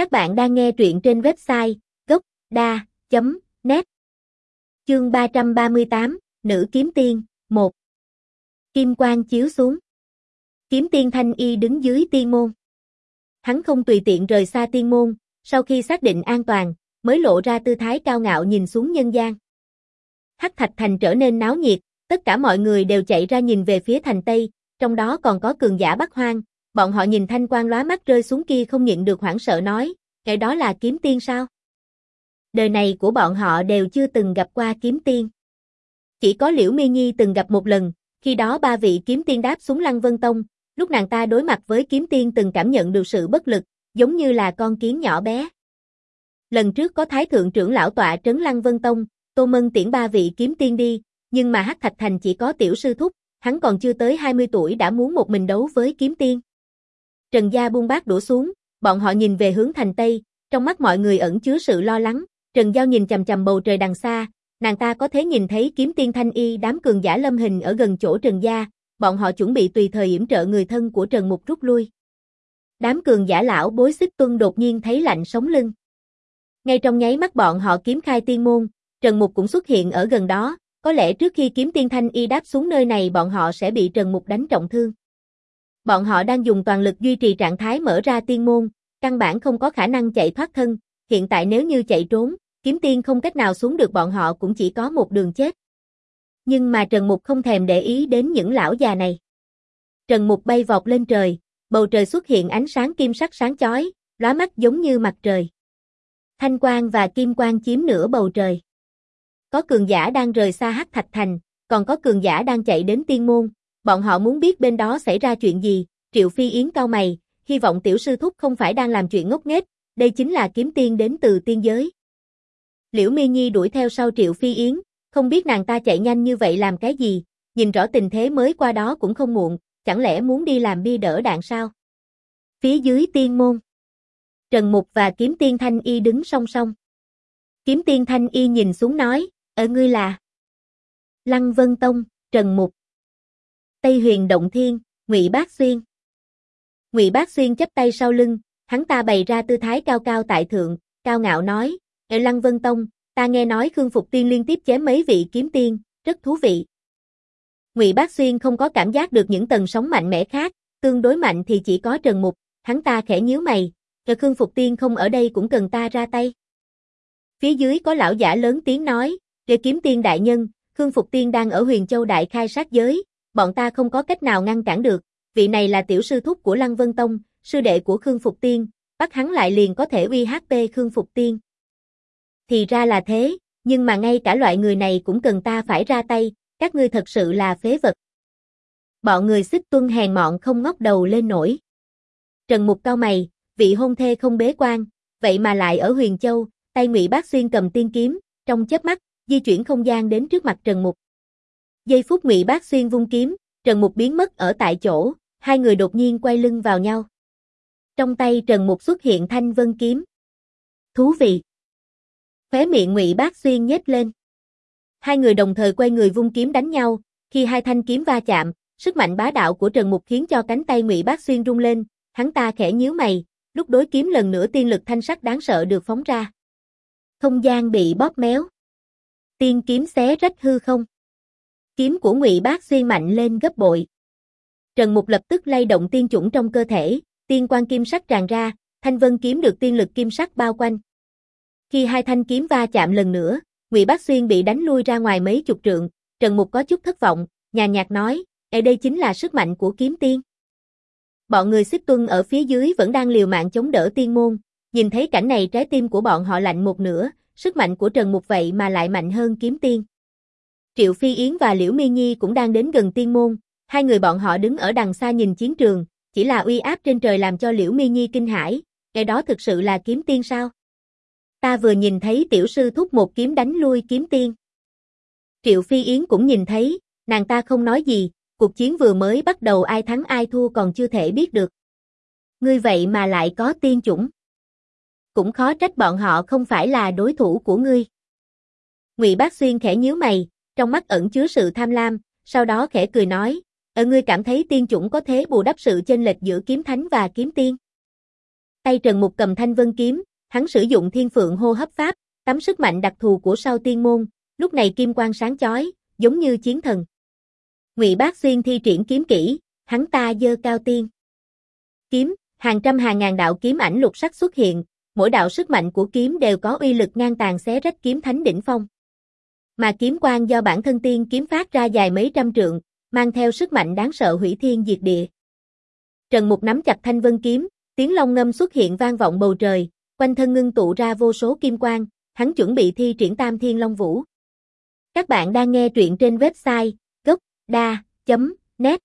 Các bạn đang nghe truyện trên website gốc.da.net Chương 338, Nữ Kiếm Tiên, 1 Kim quang chiếu xuống. Kiếm tiên thanh y đứng dưới tiên môn. Hắn không tùy tiện rời xa tiên môn, sau khi xác định an toàn, mới lộ ra tư thái cao ngạo nhìn xuống nhân gian. Hắc thạch thành trở nên náo nhiệt, tất cả mọi người đều chạy ra nhìn về phía thành Tây, trong đó còn có cường giả Bắc Hoang, bọn họ nhìn thanh quang lóa mắt rơi xuống kia không nhịn được hoảng sợ nói, cái đó là kiếm tiên sao? Đời này của bọn họ đều chưa từng gặp qua kiếm tiên. Chỉ có Liễu Mi Nhi từng gặp một lần, khi đó ba vị kiếm tiên đáp xuống Lăng Vân Tông, lúc nàng ta đối mặt với kiếm tiên từng cảm nhận được sự bất lực, giống như là con kiến nhỏ bé. Lần trước có Thái Thượng trưởng lão tọa trấn Lăng Vân Tông, Tô Mân tiễn ba vị kiếm tiên đi, nhưng mà Hắc Thạch Thành chỉ có tiểu sư thúc, hắn còn chưa tới 20 tuổi đã muốn một mình đấu với kiếm tiên. Trần Gia buông bát đổ xuống, bọn họ nhìn về hướng thành Tây, trong mắt mọi người ẩn chứa sự lo lắng, Trần Giao nhìn chầm chầm bầu trời đằng xa, nàng ta có thể nhìn thấy kiếm tiên thanh y đám cường giả lâm hình ở gần chỗ Trần Gia, bọn họ chuẩn bị tùy thời yểm trợ người thân của Trần Mục rút lui. Đám cường giả lão bối xích tuân đột nhiên thấy lạnh sống lưng. Ngay trong nháy mắt bọn họ kiếm khai tiên môn, Trần Mục cũng xuất hiện ở gần đó, có lẽ trước khi kiếm tiên thanh y đáp xuống nơi này bọn họ sẽ bị Trần Mục đánh trọng thương. Bọn họ đang dùng toàn lực duy trì trạng thái mở ra tiên môn, căn bản không có khả năng chạy thoát thân, hiện tại nếu như chạy trốn, kiếm tiên không cách nào xuống được bọn họ cũng chỉ có một đường chết. Nhưng mà Trần Mục không thèm để ý đến những lão già này. Trần Mục bay vọt lên trời, bầu trời xuất hiện ánh sáng kim sắc sáng chói, lóa mắt giống như mặt trời. Thanh quang và kim quang chiếm nửa bầu trời. Có cường giả đang rời xa Hắc Thạch Thành, còn có cường giả đang chạy đến tiên môn, bọn họ muốn biết bên đó xảy ra chuyện gì, Triệu Phi Yến cao mày, hy vọng tiểu sư thúc không phải đang làm chuyện ngốc nghếch, đây chính là kiếm tiên đến từ tiên giới. Liễu Mi Nhi đuổi theo sau Triệu Phi Yến, không biết nàng ta chạy nhanh như vậy làm cái gì, nhìn rõ tình thế mới qua đó cũng không muộn, chẳng lẽ muốn đi làm bi đỡ đạn sao? Phía dưới tiên môn. Trần Mục và kiếm tiên Thanh Y đứng song song. Kiếm tiên Thanh Y nhìn xuống nói, ở ngươi là Lăng Vân Tông, Trần Mục. Tây Huyền Động Thiên, Ngụy Bác Xuyên. Ngụy Bác Xuyên chắp tay sau lưng, hắn ta bày ra tư thái cao cao tại thượng, cao ngạo nói, ở Lăng Vân Tông, ta nghe nói Khương Phục Tiên liên tiếp chém mấy vị kiếm tiên, rất thú vị. Ngụy Bác Xuyên không có cảm giác được những tầng sóng mạnh mẽ khác, tương đối mạnh thì chỉ có Trần Mục, hắn ta khẽ nhíu mày, "Cho Khương Phục Tiên không ở đây cũng cần ta ra tay." Phía dưới có lão giả lớn tiếng nói, "Để kiếm tiên đại nhân, Khương Phục Tiên đang ở Huyền Châu đại khai sát giới, bọn ta không có cách nào ngăn cản được, vị này là tiểu sư thúc của Lăng Vân Tông, sư đệ của Khương Phục Tiên, bắt hắn lại liền có thể uy HP Khương Phục Tiên." Thì ra là thế, nhưng mà ngay cả loại người này cũng cần ta phải ra tay, các ngươi thật sự là phế vật. Bọn người xích tuân hèn mọn không ngóc đầu lên nổi. Trần Mục cao mày, vị hôn thê không bế quan, vậy mà lại ở Huyền Châu, tay Ngụy Bác Xuyên cầm tiên kiếm, trong chớp mắt, di chuyển không gian đến trước mặt Trần Mục. Giây phút Ngụy Bác Xuyên vung kiếm, Trần Mục biến mất ở tại chỗ, hai người đột nhiên quay lưng vào nhau. Trong tay Trần Mục xuất hiện thanh vân kiếm. Thú vị. Khóe miệng Ngụy Bác Xuyên nhếch lên. Hai người đồng thời quay người vung kiếm đánh nhau, khi hai thanh kiếm va chạm, sức mạnh bá đạo của Trần Mục khiến cho cánh tay Ngụy Bác Xuyên rung lên, hắn ta khẽ nhíu mày, lúc đối kiếm lần nữa tiên lực thanh sắc đáng sợ được phóng ra. Không gian bị bóp méo. Tiên kiếm xé rách hư không. Kiếm của Ngụy Bác Xuyên mạnh lên gấp bội. Trần Mục lập tức lay động tiên chủng trong cơ thể, tiên quan kim sắc tràn ra, thanh vân kiếm được tiên lực kim sắc bao quanh. Khi hai thanh kiếm va chạm lần nữa, Ngụy Bác Xuyên bị đánh lui ra ngoài mấy chục trượng, Trần Mục có chút thất vọng, nhàn nhạt nói, "Ở đây chính là sức mạnh của kiếm tiên." Bọn người xích tuân ở phía dưới vẫn đang liều mạng chống đỡ tiên môn, nhìn thấy cảnh này trái tim của bọn họ lạnh một nửa, sức mạnh của Trần Mục vậy mà lại mạnh hơn kiếm tiên. Triệu Phi Yến và Liễu Mi Nhi cũng đang đến gần tiên môn, hai người bọn họ đứng ở đằng xa nhìn chiến trường, chỉ là uy áp trên trời làm cho Liễu Mi Nhi kinh hãi, cái đó thực sự là kiếm tiên sao? Ta vừa nhìn thấy tiểu sư thúc một kiếm đánh lui kiếm tiên. Triệu Phi Yến cũng nhìn thấy, nàng ta không nói gì, cuộc chiến vừa mới bắt đầu ai thắng ai thua còn chưa thể biết được. Ngươi vậy mà lại có tiên chủng. Cũng khó trách bọn họ không phải là đối thủ của ngươi. Ngụy Bác Xuyên khẽ nhíu mày, trong mắt ẩn chứa sự tham lam, sau đó khẽ cười nói, ở ngươi cảm thấy tiên chủng có thế bù đắp sự chênh lệch giữa kiếm thánh và kiếm tiên. tay Trần Mục cầm thanh vân kiếm, hắn sử dụng thiên phượng hô hấp pháp, tắm sức mạnh đặc thù của sao tiên môn, lúc này kim quang sáng chói, giống như chiến thần. Ngụy Bác Xuyên thi triển kiếm kỹ, hắn ta dơ cao tiên. Kiếm, hàng trăm hàng ngàn đạo kiếm ảnh lục sắc xuất hiện, mỗi đạo sức mạnh của kiếm đều có uy lực ngang tàn xé rách kiếm thánh đỉnh phong. Mà kiếm quang do bản thân tiên kiếm phát ra dài mấy trăm trượng, mang theo sức mạnh đáng sợ hủy thiên diệt địa. Trần Mục nắm chặt thanh vân kiếm, tiếng long ngâm xuất hiện vang vọng bầu trời, quanh thân ngưng tụ ra vô số kim quang, hắn chuẩn bị thi triển Tam Thiên Long Vũ. Các bạn đang nghe truyện trên website gocda.net